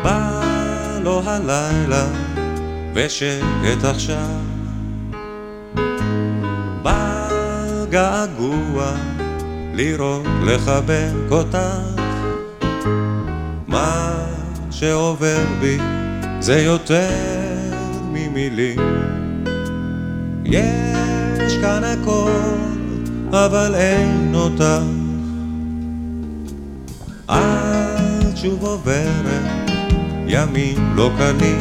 יבוא הלילה ושקט עכשיו. בגעגוע לראות לחבק אותך. מה שעובר בי זה יותר ממילים. יש כאן הכל אבל אין אותך. את שוב עוברת ימים לא קלים.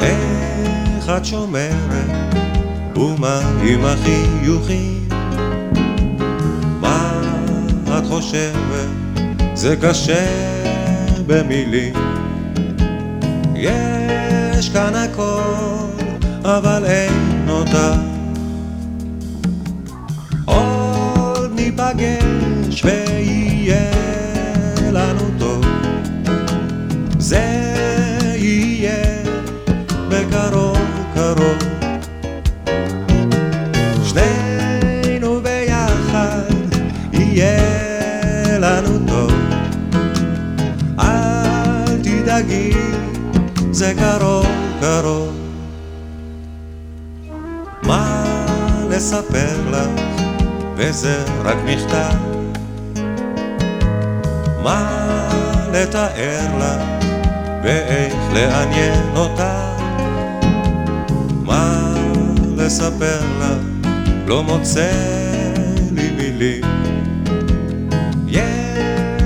איך את שומרת? ומה עם החיוכים? מה את חושבת? זה קשה במילים. יש כאן הכל אבל אין אותך. עוד ניפגש ויהיה לנו טוב. אל תדאגי זה קרוב קרוב. מה לספר לך? וזה רק מכתב. מה לתאר לך? ואיך לעניין אותה? מה לספר לך? לא מוצא לי מילים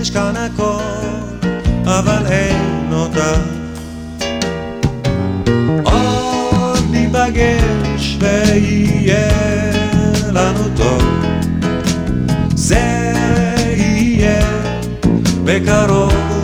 יש כאן הכל אבל אין אותה. עוד ניפגש ויהיה לנו טוב. זה יהיה בקרוב